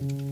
you